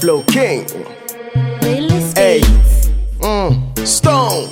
Flow King. Playlist Hey. beats. Mm. Stone.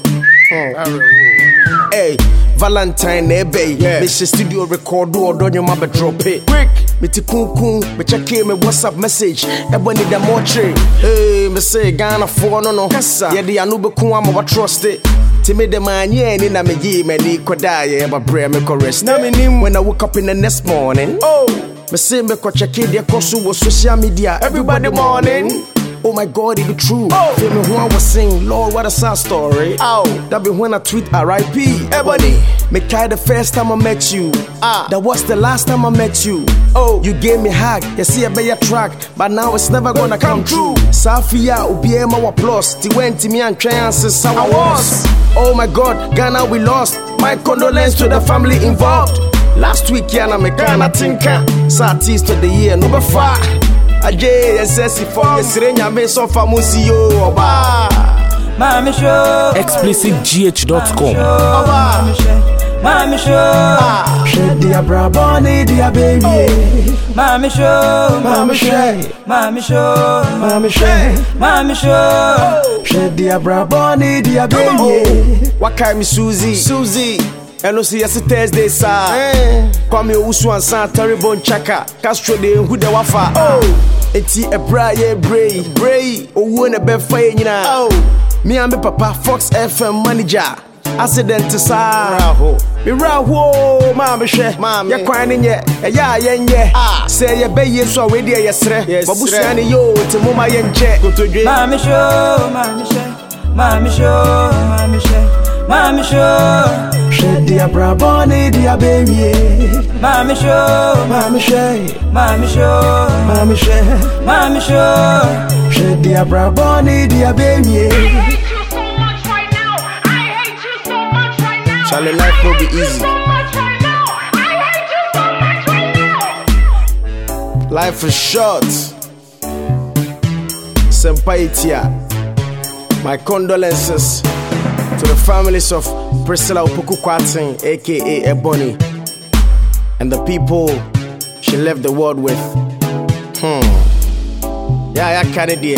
Hey, Valentine ebe Yeah. Me hyɛ studio record ɔdɔ nnwoma bɛdrɔpe quick mete kunkun mekyɛkee me check me whatsapp message ɛbɔ ne da mɔkyere hey, me se ghanafoɔ no no Kasa. yɛde ano bɛku ama watrɔste nti mede maanyɛ ani na megyee m'ani kɔdaeɛ babrɛ mekɔ rest Na menim. when i woke up in the next morning Oh, me se mekɔkyɛke deɛ kɔ so wɔ social media Everybody morning. Oh my god, it be true. Oh. Feel me who I was sing, Lord, what a sad story. Ow. That be when I tweet RIP. Ebony. Me carry the first time I met you. Ah. That was the last time I met you. Oh. You gave me hug, you see a better track, but now it's never gonna come, come true. Safia, Ubie, my plus. Ti went to me and chances I was. Oh my god, Ghana we lost. My condolence to the family involved. Last week, Yana me Ghana tinka. Southeast of the year, no far. Aje, yesesi for yesire nyame so famusi yo oba. Mami show. explicitgh.com. Mami show. Mami show. Shed dia braboni dia baby. Mami show. Mama shay, Mami show. mama shay. Mami show. Shed dia braboni dia baby. Wakai mi Suzy, Susie. Ɛno so yɛse thursday saa Eh. kwame owusu ansa taribo nchaka castro de nhu dɛ wafa Oh. enti ɛberɛ a yɛbrɛ yi brɛ yi owuo ne bɛfa yɛ nyinaa Oh. me a me papa fox fm manager accident saa Raho. mewura hoo maa mehwɛ Maame. yɛ kwan ne nyɛ ɛyɛ a yɛnyɛ Ah. sɛ yɛbɛyie so a weideɛ yɛserɛ babusua ne yo nti moma yɛnkyɛ Kotodwe. Mami show. Mami show. Mami show. Mami show. Mami show. hwɛ deɛ brabɔne deɛ bɛwie Mami show. maame hwɛ Mami show. maame hwɛ Mami show. hwɛ deɛ brabɔne deɛ bɛwie hate you so much right now. I hate you so much right now. Charlie, life no be I hate you easy. so much right now. I hate you so much right now. Life is short. Senpai Tia. My condolences to the families of Priscilla Opoku Kwarteng, aka Ebony, and the people she left the world with. Hmm. Yeah, yeah, Kennedy.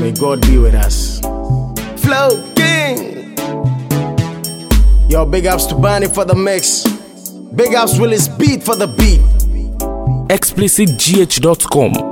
May God be with us. Flow King. Yo, big ups to Bunny for the mix. Big ups Willis Beat for the beat. explicitgh.com.